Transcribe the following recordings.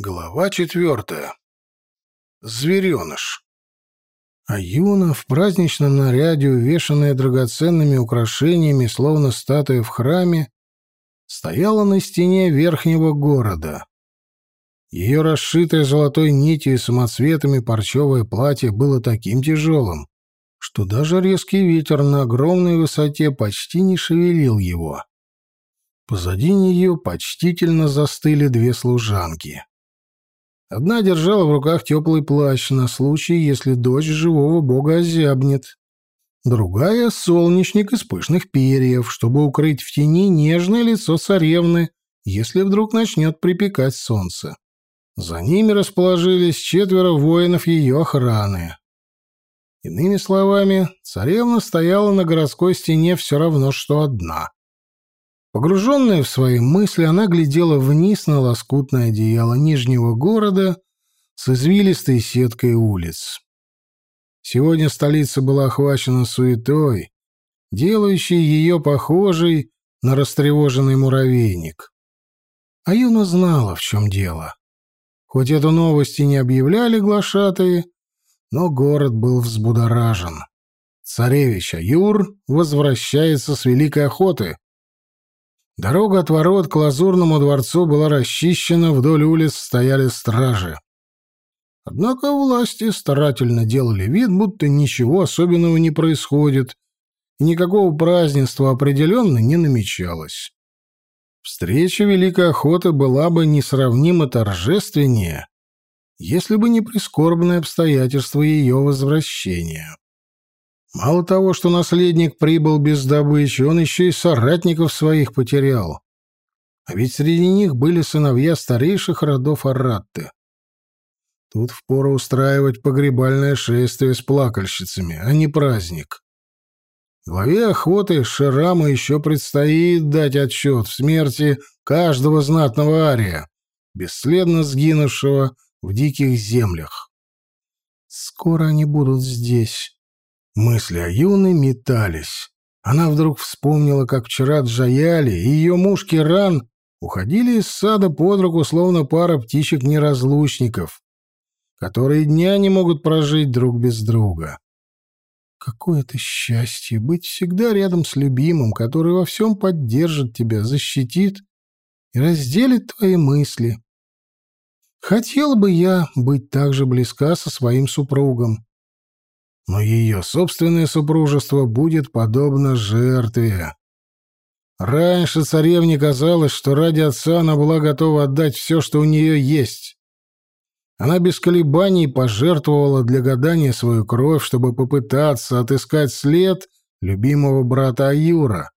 Глава четвертая. Звереныш. А Юна в праздничном наряде, увешанная драгоценными украшениями, словно статуя в храме, стояла на стене верхнего города. Ее расшитое золотой нитью и самоцветами парчевое платье было таким тяжелым, что даже резкий ветер на огромной высоте почти не шевелил его. Позади нее почтительно застыли две служанки. Одна держала в руках теплый плащ на случай, если дочь живого бога озябнет. Другая — солнечник из пышных перьев, чтобы укрыть в тени нежное лицо царевны, если вдруг начнет припекать солнце. За ними расположились четверо воинов ее охраны. Иными словами, царевна стояла на городской стене все равно, что одна. Погруженная в свои мысли, она глядела вниз на лоскутное одеяло Нижнего города с извилистой сеткой улиц. Сегодня столица была охвачена суетой, делающей ее похожей на растревоженный муравейник. А Юна знала, в чем дело. Хоть эту новость и не объявляли глашатые, но город был взбудоражен. Царевич Аюр возвращается с великой охоты. Дорога от ворот к Лазурному дворцу была расчищена, вдоль улиц стояли стражи. Однако власти старательно делали вид, будто ничего особенного не происходит, и никакого празднества определенно не намечалось. Встреча Великой Охоты была бы несравнимо торжественнее, если бы не прискорбное обстоятельство ее возвращения. Мало того, что наследник прибыл без добычи, он еще и соратников своих потерял. А ведь среди них были сыновья старейших родов Аратты. Тут впору устраивать погребальное шествие с плакальщицами, а не праздник. Главе охоты Шираму еще предстоит дать отчет в смерти каждого знатного ария, бесследно сгинувшего в диких землях. Скоро они будут здесь. Мысли о Юне метались. Она вдруг вспомнила, как вчера Джаяли и ее муж Киран уходили из сада под руку, словно пара птичек-неразлучников, которые дня не могут прожить друг без друга. Какое это счастье быть всегда рядом с любимым, который во всем поддержит тебя, защитит и разделит твои мысли. Хотела бы я быть так же близка со своим супругом но ее собственное супружество будет подобно жертве. Раньше царевне казалось, что ради отца она была готова отдать все, что у нее есть. Она без колебаний пожертвовала для гадания свою кровь, чтобы попытаться отыскать след любимого брата Аюра.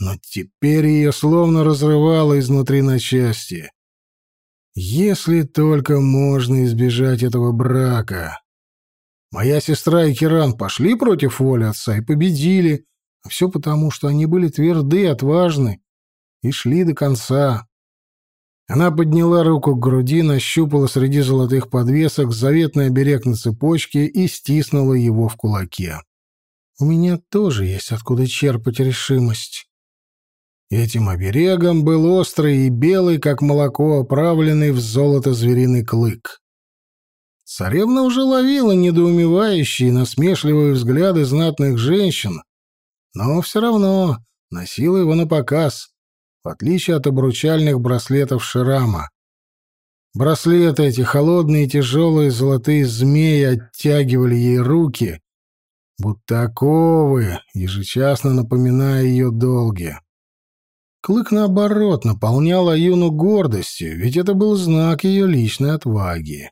Но теперь ее словно разрывало изнутри на части. Если только можно избежать этого брака. Моя сестра и Киран пошли против воли отца и победили, а все потому, что они были тверды, отважны и шли до конца. Она подняла руку к груди, нащупала среди золотых подвесок заветный оберег на цепочке и стиснула его в кулаке. «У меня тоже есть откуда черпать решимость». Этим оберегом был острый и белый, как молоко, оправленный в золото звериный клык. Царевна уже ловила недоумевающие, насмешливые взгляды знатных женщин, но все равно носила его на показ, в отличие от обручальных браслетов Ширама. Браслеты эти, холодные и тяжелые золотые змеи, оттягивали ей руки, будто оковы, ежечасно напоминая ее долги. Клык, наоборот, наполнял Аюну гордостью, ведь это был знак ее личной отваги.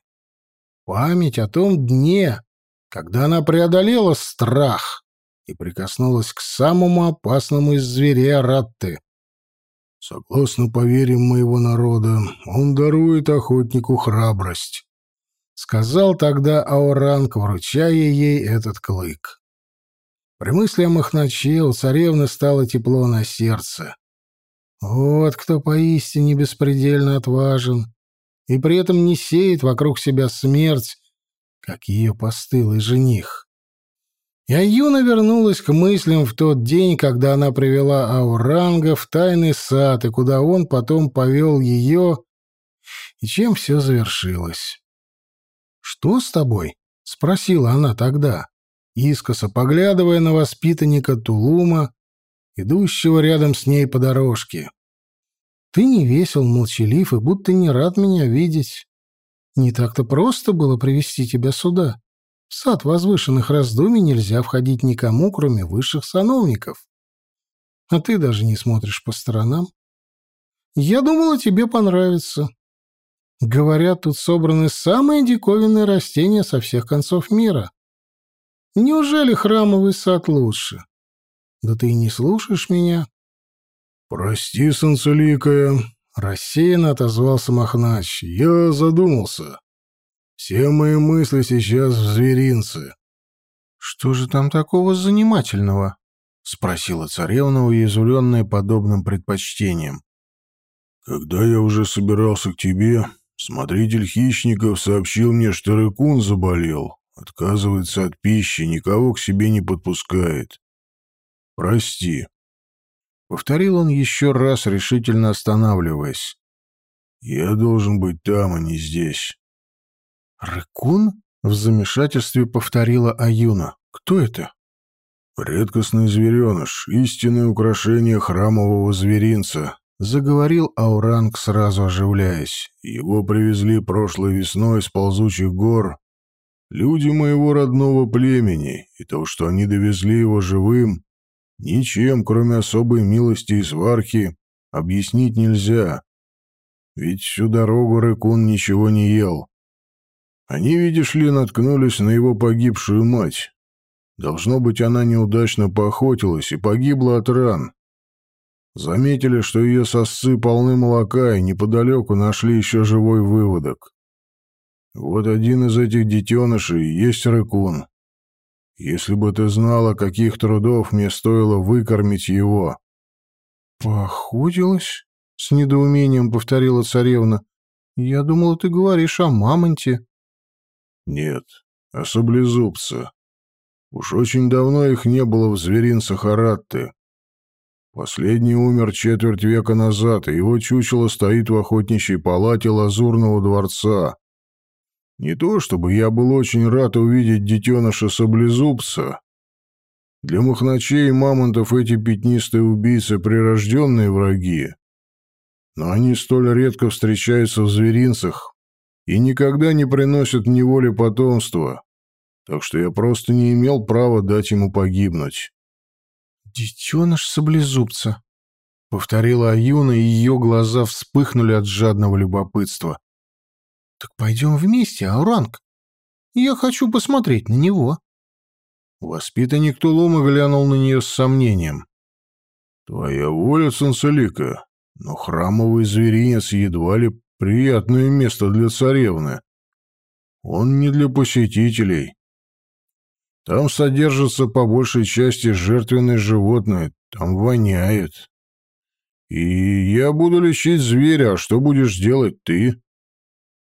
Память о том дне, когда она преодолела страх и прикоснулась к самому опасному из зверей Аратты. Согласно поверьям моего народа, он дарует охотнику храбрость. Сказал тогда Ауранг, вручая ей этот клык. При мысли о Махначе у царевны стало тепло на сердце. Вот кто поистине беспредельно отважен и при этом не сеет вокруг себя смерть, как ее постылый жених. И Аюна вернулась к мыслям в тот день, когда она привела Ауранга в тайный сад, и куда он потом повел ее, И чем все завершилось? «Что с тобой?» — спросила она тогда, искоса поглядывая на воспитанника Тулума, идущего рядом с ней по дорожке. «Ты не весел, молчалив и будто не рад меня видеть. Не так-то просто было привести тебя сюда. В сад возвышенных раздумий нельзя входить никому, кроме высших сановников. А ты даже не смотришь по сторонам. Я думала, тебе понравится. Говорят, тут собраны самые диковинные растения со всех концов мира. Неужели храмовый сад лучше? Да ты и не слушаешь меня. Прости, солнцеликая, рассеянно отозвался Махнач. Я задумался. Все мои мысли сейчас в зверинце. Что же там такого занимательного? спросила царевна, уязвленная подобным предпочтением. Когда я уже собирался к тебе, Смотритель хищников сообщил мне, что рыкун заболел, отказывается от пищи, никого к себе не подпускает. Прости. Повторил он еще раз, решительно останавливаясь. Я должен быть там, а не здесь. Рыкун? В замешательстве повторила Аюна. Кто это? Редкостный звереныш, истинное украшение храмового зверинца, Заговорил Ауранг, сразу оживляясь. Его привезли прошлой весной с ползучих гор. Люди моего родного племени, и то, что они довезли его живым, ничем, кроме особой милости и свархи, объяснить нельзя. Ведь всю дорогу Рыкун ничего не ел. Они, видишь ли, наткнулись на его погибшую мать. Должно быть, она неудачно поохотилась и погибла от ран. Заметили, что ее сосцы полны молока, и неподалеку нашли еще живой выводок. Вот один из этих детенышей есть рыкун. Если бы ты знала, каких трудов мне стоило выкормить его. «Поохотилась?» — с недоумением повторила царевна. «Я думала, ты говоришь о мамонте». «Нет, о саблезубце. Уж очень давно их не было в зверинце Харатты. Последний умер четверть века назад, и его чучело стоит в охотничьей палате Лазурного дворца. Не то чтобы я был очень рад увидеть детеныша саблезубца. Для махначей и мамонтов эти пятнистые убийцы — прирожденные враги. Но они столь редко встречаются в зверинцах и никогда не приносят в неволе потомства, так что я просто не имел права дать ему погибнуть. «Детеныш саблезубца», — повторила Аюна, и ее глаза вспыхнули от жадного любопытства. «Так пойдем вместе, Ауранг. Я хочу посмотреть на него». Воспитанник Тулума глянул на нее с сомнением. «Твоя воля, Сансалика, но храмовый зверинец едва ли приятное место для царевны. Он не для посетителей. Там содержится по большей части жертвенное животное, там воняет. И я буду лечить зверя, а что будешь делать ты?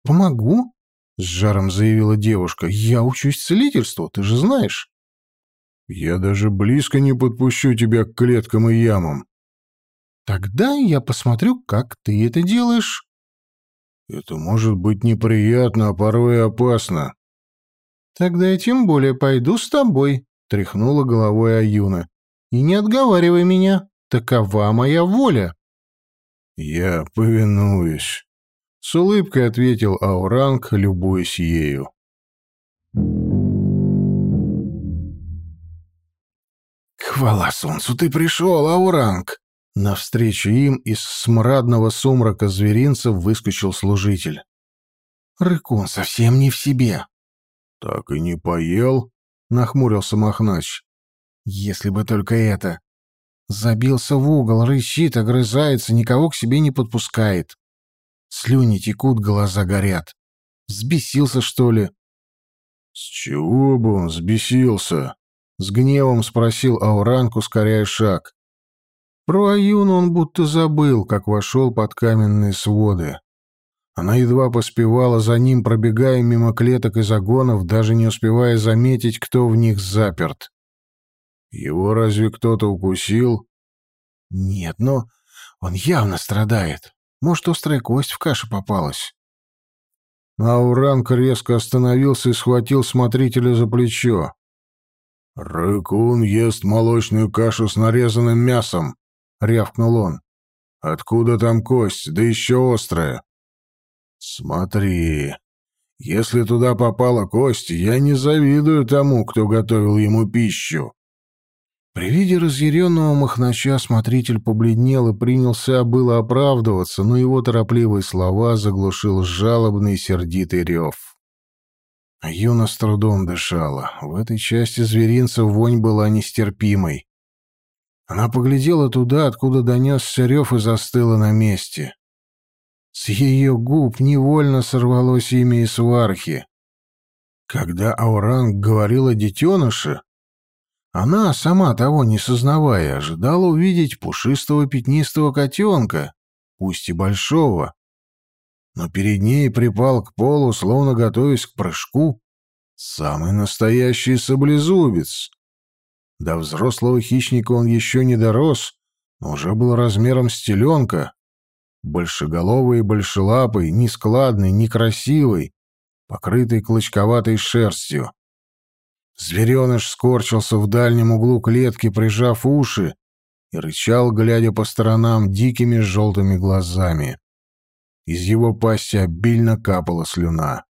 Помогу, с жаром заявила девушка. Я учусь целительству, ты же знаешь. Я даже близко не подпущу тебя к клеткам и ямам. Тогда я посмотрю, как ты это делаешь. Это может быть неприятно, а порой опасно. «Тогда я тем более пойду с тобой», — тряхнула головой Аюна. «И не отговаривай меня, такова моя воля». «Я повинуюсь», — с улыбкой ответил Ауранг, любуясь ею. «Хвала солнцу, ты пришел, Ауранг!» Навстречу им из смрадного сумрака зверинцев выскочил служитель. «Рыкун совсем не в себе. «Так и не поел?» — нахмурился Махнач. «Если бы только это. Забился в угол, рычит, огрызается, никого к себе не подпускает. Слюни текут, глаза горят. Взбесился, что ли?» «С чего бы он взбесился?» — с гневом спросил Ауранг, ускоряя шаг. Про Аюну он будто забыл, как вошел под каменные своды. Она едва поспевала за ним, пробегая мимо клеток и загонов, даже не успевая заметить, кто в них заперт. «Его разве кто-то укусил?» «Нет, но он явно страдает. Может, острая кость в каше попалась. Ауранг резко остановился и схватил смотрителя за плечо. «Рыкун ест молочную кашу с нарезанным мясом», — рявкнул он. «Откуда там кость, да еще острая?» «Смотри, если туда попала кость, я не завидую тому, кто готовил ему пищу». При виде разъяренного махнача смотритель побледнел и принялся было оправдываться, но его торопливые слова заглушил жалобный сердитый рев. Юна с трудом дышала. В этой части зверинца вонь была нестерпимой. Она поглядела туда, откуда донесся рев и застыла на месте. С ее губ невольно сорвалось имя Исвархи. Когда Ауранг говорил о детеныше, она, сама того не сознавая, ожидала увидеть пушистого пятнистого котенка, пусть и большого. Но перед ней припал к полу, словно готовясь к прыжку, самый настоящий саблезубец. До взрослого хищника он еще не дорос, но уже был размером с теленка. Большеголовый и большелапый, нескладный, некрасивый, покрытый клочковатой шерстью. Звереныш скорчился в дальнем углу клетки, прижав уши, и рычал, глядя по сторонам дикими желтыми глазами. Из его пасти обильно капала слюна.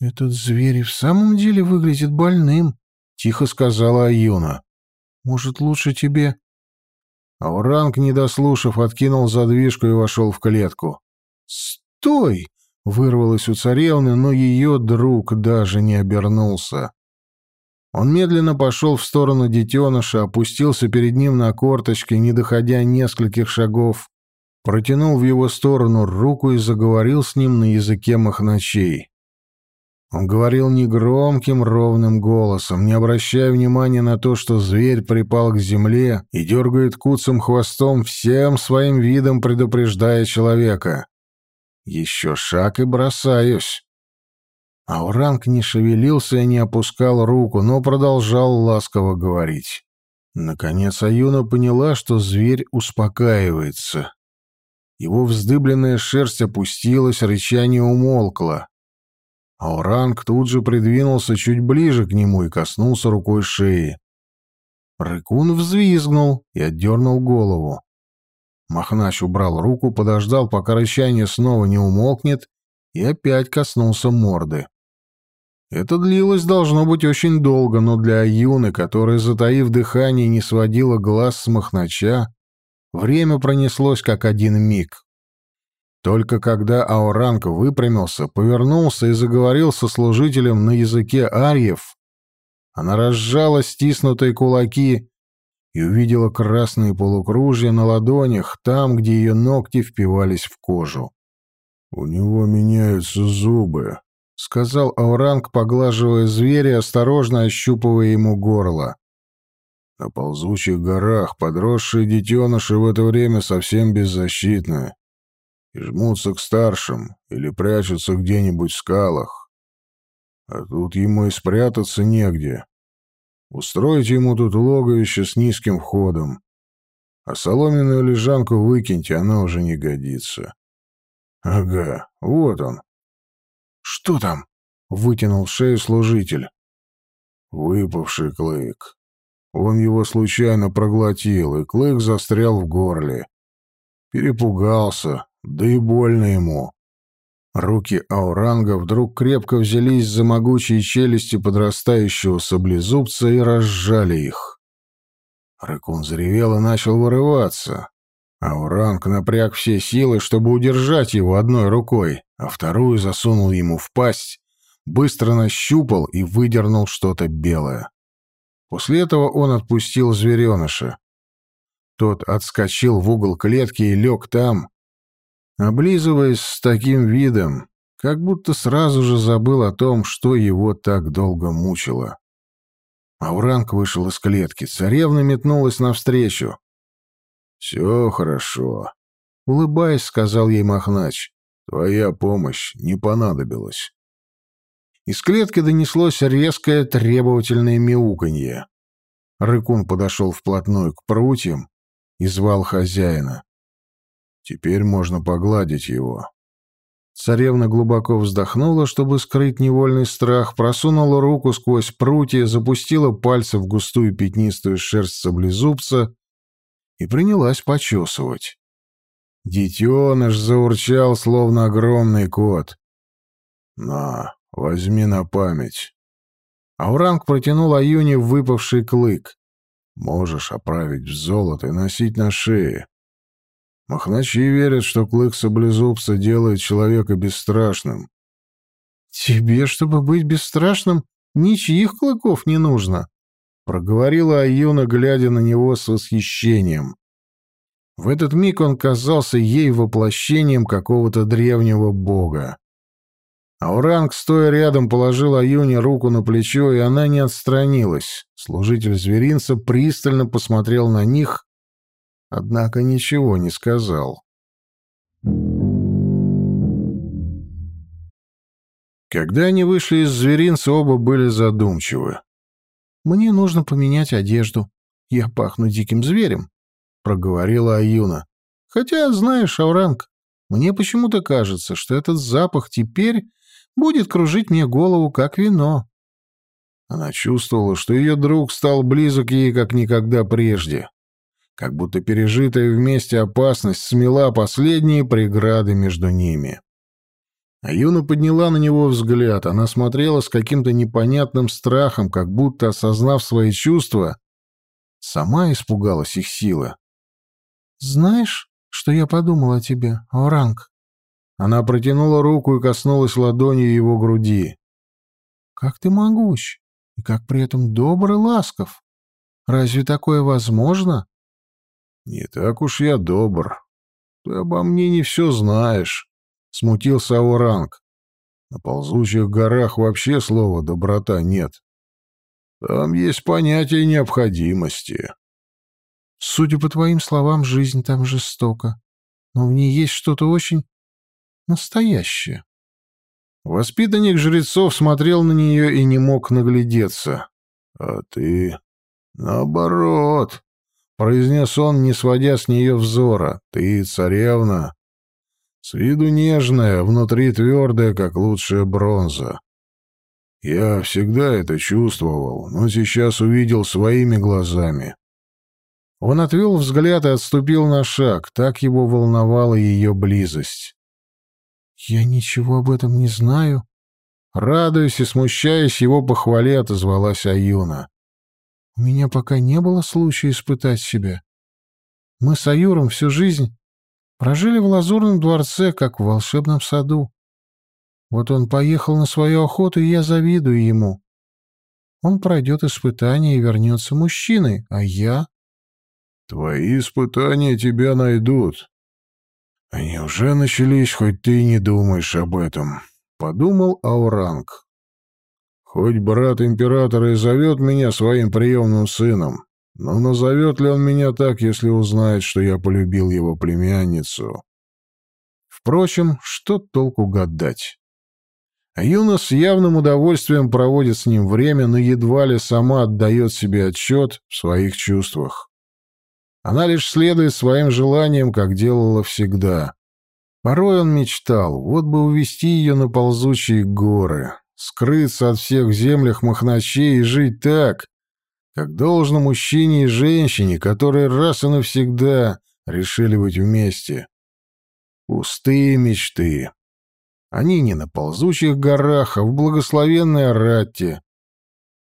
«Этот зверь в самом деле выглядит больным», — тихо сказала Аюна. «Может, лучше тебе?» Ауранг, не дослушав, откинул задвижку и вошел в клетку. «Стой!» — вырвалось у царевны, но ее друг даже не обернулся. Он медленно пошел в сторону детеныша, опустился перед ним на корточки, не доходя нескольких шагов, протянул в его сторону руку и заговорил с ним на языке махначей. Он говорил негромким, ровным голосом, не обращая внимания на то, что зверь припал к земле и дергает куцым хвостом, всем своим видом предупреждая человека. «Еще шаг и бросаюсь». Ауранг не шевелился и не опускал руку, но продолжал ласково говорить. Наконец Аюна поняла, что зверь успокаивается. Его вздыбленная шерсть опустилась, рычание умолкло. Ауранг тут же придвинулся чуть ближе к нему и коснулся рукой шеи. Рыкун взвизгнул и отдернул голову. Махнач убрал руку, подождал, пока рычание снова не умолкнет, и опять коснулся морды. Это длилось, должно быть, очень долго, но для Аюны, которая, затаив дыхание, не сводила глаз с Махнача, время пронеслось как один миг. Только когда Ауранг выпрямился, повернулся и заговорил со служителем на языке арьев, она разжала стиснутые кулаки и увидела красные полукружья на ладонях, там, где ее ногти впивались в кожу. «У него меняются зубы», — сказал Ауранг, поглаживая зверя осторожно ощупывая ему горло. «На ползучих горах подросшие детеныши в это время совсем беззащитны и жмутся к старшим или прячутся где-нибудь в скалах. А тут ему и спрятаться негде. Устройте ему тут логовище с низким входом, а соломенную лежанку выкиньте, она уже не годится. Ага, вот он, «Что там?» — вытянул шею служитель. «Выпавший клык. Он его случайно проглотил, и клык застрял в горле. Перепугался, да и больно ему». Руки Ауранга вдруг крепко взялись за могучие челюсти подрастающего саблезубца и разжали их. Рыкун заревел и начал вырываться. Ауранг напряг все силы, чтобы удержать его одной рукой, а вторую засунул ему в пасть, быстро нащупал и выдернул что-то белое. После этого он отпустил звереныша. Тот отскочил в угол клетки и лег там, облизываясь с таким видом, как будто сразу же забыл о том, что его так долго мучило. Ауранг вышел из клетки, царевна метнулась навстречу. «Все хорошо», — улыбаясь, сказал ей Махнач. «Твоя помощь не понадобилась». Из клетки донеслось резкое требовательное мяуканье. Рыкун подошел вплотную к прутьям и звал хозяина. Теперь можно погладить его». Царевна глубоко вздохнула, чтобы скрыть невольный страх, просунула руку сквозь прутья, запустила пальцы в густую пятнистую шерсть саблезубца и принялась почесывать. Детеныш заурчал, словно огромный кот. «На, возьми на память». Ауранг протянул Аюне выпавший клык. «Можешь оправить в золото и носить на шее. Махначи верят, что клык саблезубца делает человека бесстрашным. «Тебе, чтобы быть бесстрашным, ничьих клыков не нужно», — проговорила Аюна, глядя на него с восхищением. В этот миг он казался ей воплощением какого-то древнего бога. Ауранг, стоя рядом, положил Аюне руку на плечо, и она не отстранилась. Служитель зверинца пристально посмотрел на них однако ничего не сказал. Когда они вышли из зверинца, оба были задумчивы. «Мне нужно поменять одежду. Я пахну диким зверем», — проговорила Аюна. «Хотя, знаешь, Ауранг, мне почему-то кажется, что этот запах теперь будет кружить мне голову, как вино». Она чувствовала, что ее друг стал близок ей, как никогда прежде как будто пережитая вместе опасность смела последние преграды между ними. А Юна подняла на него взгляд, она смотрела с каким-то непонятным страхом, как будто, осознав свои чувства, сама испугалась их силы. «Знаешь, что я подумала о тебе, Оранг?» Она протянула руку и коснулась ладонью его груди. «Как ты могущ, и как при этом добр и ласков. Разве такое возможно?» «Не так уж я добр. Ты обо мне не все знаешь», — смутился Ауранг. «На ползучих горах вообще слова «доброта» нет. Там есть понятие необходимости». «Судя по твоим словам, жизнь там жестока, но в ней есть что-то очень настоящее». Воспитанник жрецов смотрел на нее и не мог наглядеться. «А ты...» «Наоборот», произнес он, не сводя с нее взора. «Ты царевна. С виду нежная, внутри твердая, как лучшая бронза. Я всегда это чувствовал, но сейчас увидел своими глазами». Он отвел взгляд и отступил на шаг, так его волновала ее близость. «Я ничего об этом не знаю», Радуясь и смущаясь его похвале, отозвалась Аюна. У меня пока не было случая испытать себя. Мы с Аюром всю жизнь прожили в Лазурном дворце, как в волшебном саду. Вот он поехал на свою охоту, и я завидую ему. Он пройдет испытание и вернется мужчиной, а я... Твои испытания тебя найдут. Они уже начались, хоть ты и не думаешь об этом, — подумал Ауранг. Хоть брат императора и зовет меня своим приемным сыном, но назовет ли он меня так, если узнает, что я полюбил его племянницу? Впрочем, что толку гадать? А Юна с явным удовольствием проводит с ним время, но едва ли сама отдает себе отчет в своих чувствах. Она лишь следует своим желаниям, как делала всегда. Порой он мечтал, вот бы увести ее на ползучие горы, скрыться от всех землях махначей и жить так, как должно мужчине и женщине, которые раз и навсегда решили быть вместе. Пустые мечты. Они не на ползучих горах, а в благословенной Аратте.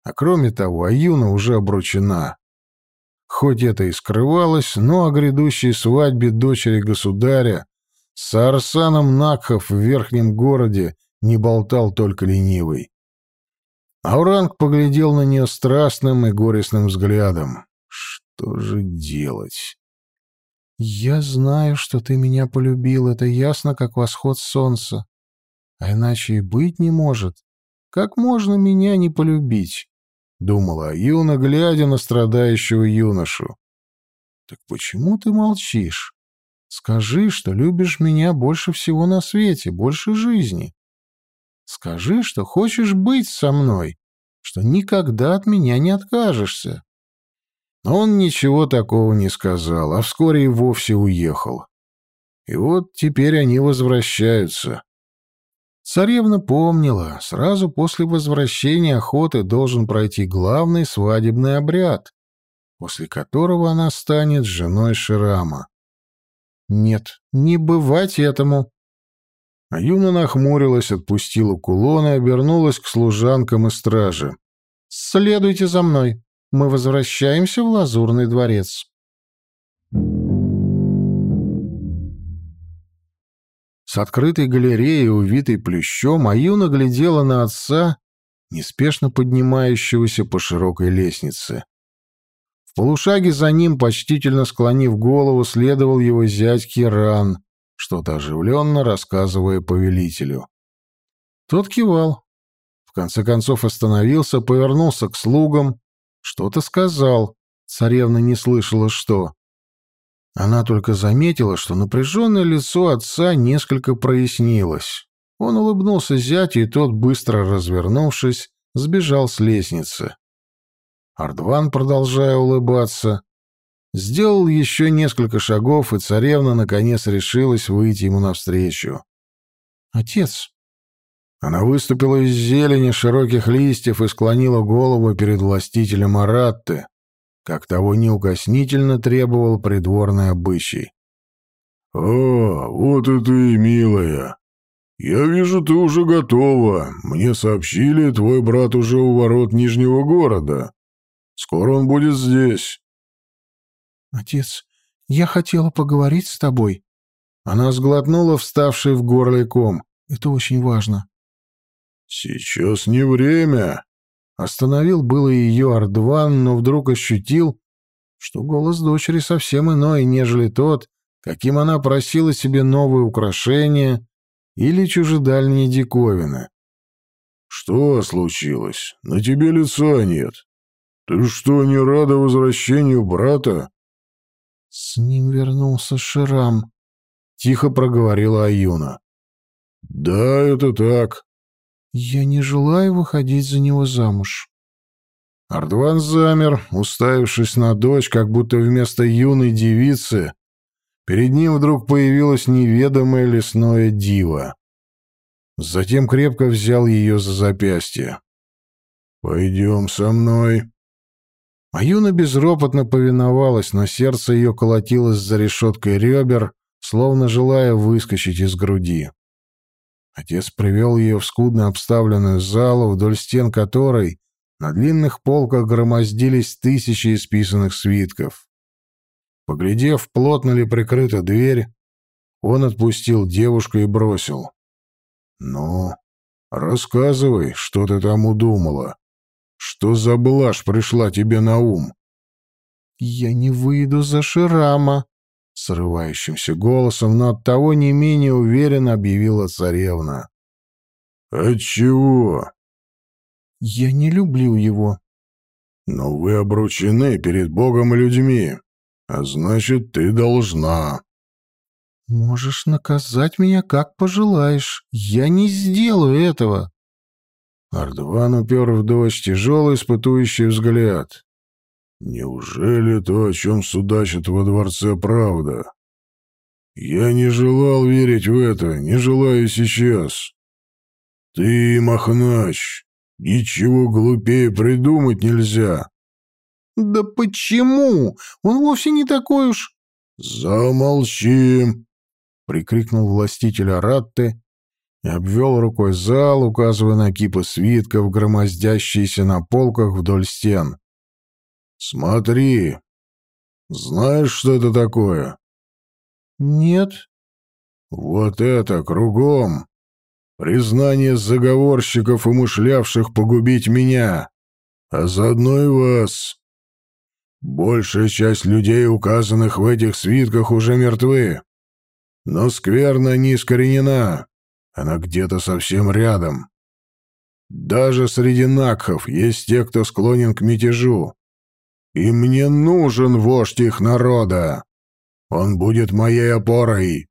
А кроме того, Аюна уже обручена. Хоть это и скрывалось, но о грядущей свадьбе дочери государя с Арсаном Накхов в верхнем городе не болтал только ленивый. Ауранг поглядел на нее страстным и горестным взглядом. Что же делать? «Я знаю, что ты меня полюбил, это ясно, как восход солнца. А иначе и быть не может. Как можно меня не полюбить?» — думала Юна, глядя на страдающего юношу. «Так почему ты молчишь? Скажи, что любишь меня больше всего на свете, больше жизни. Скажи, что хочешь быть со мной, что никогда от меня не откажешься. Но он ничего такого не сказал, а вскоре и вовсе уехал. И вот теперь они возвращаются. Царевна помнила, сразу после возвращения охоты должен пройти главный свадебный обряд, после которого она станет женой Ширама. Нет, не бывать этому. А Юна нахмурилась, отпустила кулон и обернулась к служанкам и страже. «Следуйте за мной. Мы возвращаемся в Лазурный дворец». С открытой галереи, увитой плющом, Аюна глядела на отца, неспешно поднимающегося по широкой лестнице. В полушаге за ним, почтительно склонив голову, следовал его зять Киран, что-то оживленно рассказывая повелителю. Тот кивал. В конце концов остановился, повернулся к слугам, что-то сказал. Царевна не слышала, что. Она только заметила, что напряженное лицо отца несколько прояснилось. Он улыбнулся зятю, и тот, быстро развернувшись, сбежал с лестницы. Ардван, продолжая улыбаться, сделал еще несколько шагов, и царевна, наконец, решилась выйти ему навстречу. «Отец!» Она выступила из зелени широких листьев и склонила голову перед властителем Аратты, как того неукоснительно требовал придворный обычай. «О, вот и ты, милая! Я вижу, ты уже готова. Мне сообщили, твой брат уже у ворот Нижнего города. Скоро он будет здесь». «Отец, я хотела поговорить с тобой». Она сглотнула вставший в горле ком. «Это очень важно». «Сейчас не время», Остановил было ее Ардван, но вдруг ощутил, что голос дочери совсем иной, нежели тот, каким она просила себе новые украшения или чужедальние диковины. «Что случилось? На тебе лица нет. Ты что, не рада возвращению брата?» «С ним вернулся Ширам», — тихо проговорила Аюна. «Да, это так. «Я не желаю выходить за него замуж». Ардван замер, уставившись на дочь, как будто вместо юной девицы перед ним вдруг появилось неведомое лесное диво. Затем крепко взял ее за запястье. «Пойдем со мной». А Юна безропотно повиновалась, но сердце ее колотилось за решеткой ребер, словно желая выскочить из груди. Отец привел ее в скудно обставленную залу, вдоль стен которой на длинных полках громоздились тысячи исписанных свитков. Поглядев, плотно ли прикрыта дверь, он отпустил девушку и бросил. «Ну, рассказывай, что ты там удумала. Что за блажь пришла тебе на ум?» «Я не выйду за Ширама», Срывающимся голосом, но оттого не менее уверенно объявила царевна. «Отчего?» «Я не люблю его». «Но вы обручены перед Богом и людьми, а значит, ты должна». «Можешь наказать меня, как пожелаешь. Я не сделаю этого». Ардван упер в дочь тяжелый испытующий взгляд. Неужели то, о чем судачат во дворце, правда? Я не желал верить в это, не желаю сейчас. Ты, Махнач, ничего глупее придумать нельзя. Да почему? Он вовсе не такой уж... Замолчи! Прикрикнул властитель Аратты и обвел рукой зал, указывая на кипы свитков, громоздящиеся на полках вдоль стен. «Смотри. Знаешь, что это такое?» «Нет». «Вот это кругом. Признание заговорщиков, умышлявших погубить меня, а заодно и вас. Большая часть людей, указанных в этих свитках, уже мертвы. Но скверна не искоренена. Она где-то совсем рядом. Даже среди накхов есть те, кто склонен к мятежу. И мне нужен вождь их народа. Он будет моей опорой.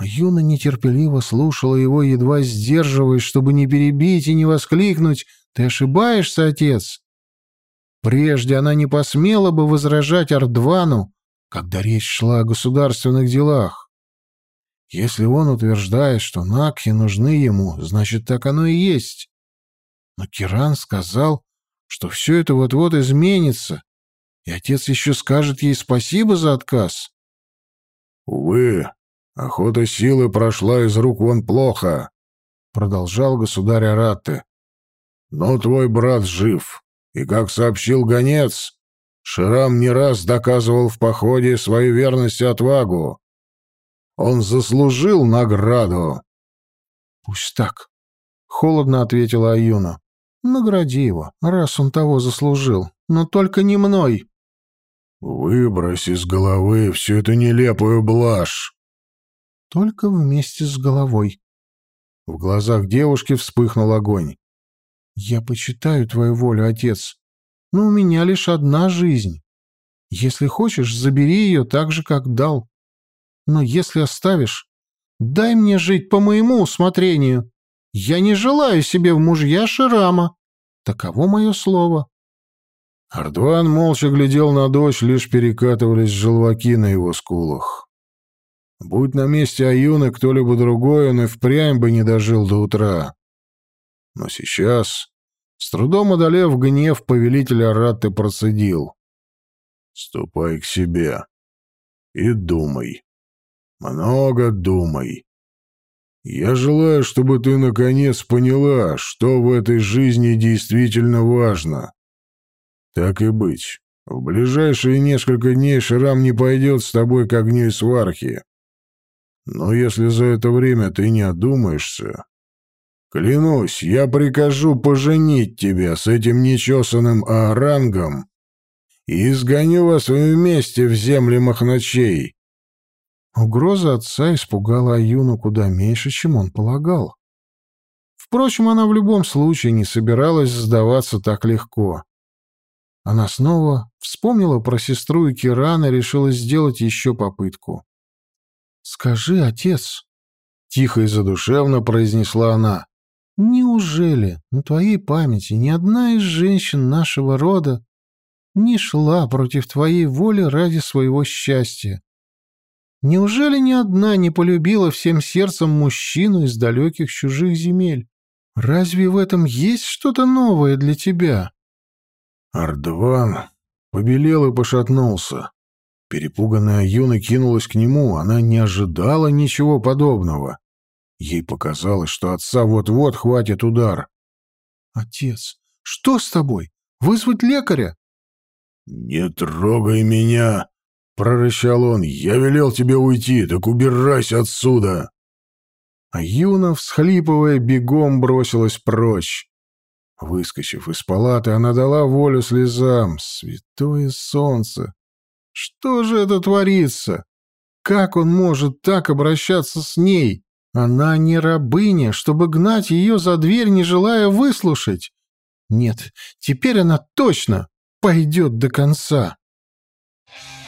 Юна нетерпеливо слушала его, едва сдерживаясь, чтобы не перебить и не воскликнуть «Ты ошибаешься, отец!» Прежде она не посмела бы возражать Ардвану, когда речь шла о государственных делах. Если он утверждает, что Накхи нужны ему, значит, так оно и есть. Но Киран сказал, что все это вот-вот изменится, и отец еще скажет ей спасибо за отказ. «Увы, охота силы прошла из рук вон плохо», — продолжал государь Аратты. «Но твой брат жив, и, как сообщил гонец, Ширам не раз доказывал в походе свою верность и отвагу. Он заслужил награду. Пусть так, холодно ответила Аюна. Награди его, раз он того заслужил, но только не мной. Выбрось из головы всю эту нелепую блажь. Только вместе с головой. В глазах девушки вспыхнул огонь. Я почитаю твою волю, отец, но у меня лишь одна жизнь. Если хочешь, забери ее так же, как дал. Но если оставишь, дай мне жить по моему усмотрению. Я не желаю себе в мужья Ширама. Таково мое слово. Ардван молча глядел на дочь, лишь перекатывались желваки на его скулах. Будь на месте Аюны кто-либо другой, он и впрямь бы не дожил до утра. Но сейчас с трудом одолев гнев, повелитель Аратты процедил. «Ступай к себе и думай. Много думай. Я желаю, чтобы ты наконец поняла, что в этой жизни действительно важно. Так и быть. В ближайшие несколько дней Шрам не пойдет с тобой к огню и свархи. Но если за это время ты не одумаешься, Клянусь, я прикажу поженить тебя с этим нечесанным Аарангом и изгоню вас вместе в земли махначей». Угроза отца испугала Аюну куда меньше, чем он полагал. Впрочем, она в любом случае не собиралась сдаваться так легко. Она снова вспомнила про сестру и Кирана и решила сделать еще попытку. «Скажи, отец», — тихо и задушевно произнесла она, Неужели на твоей памяти ни одна из женщин нашего рода не шла против твоей воли ради своего счастья? Неужели ни одна не полюбила всем сердцем мужчину из далеких чужих земель? Разве в этом есть что-то новое для тебя? Ардван побелел и пошатнулся. Перепуганная Юна кинулась к нему, она не ожидала ничего подобного. Ей показалось, что отца вот-вот хватит удар. «Отец, что с тобой? Вызвать лекаря?» «Не трогай меня!» — прорычал он. «Я велел тебе уйти, так убирайся отсюда!» А Юна, всхлипывая, бегом бросилась прочь. Выскочив из палаты, она дала волю слезам. Святое солнце! Что же это творится? Как он может так обращаться с ней? Она не рабыня, чтобы гнать ее за дверь, не желая выслушать. Нет, теперь она точно пойдет до конца. Thank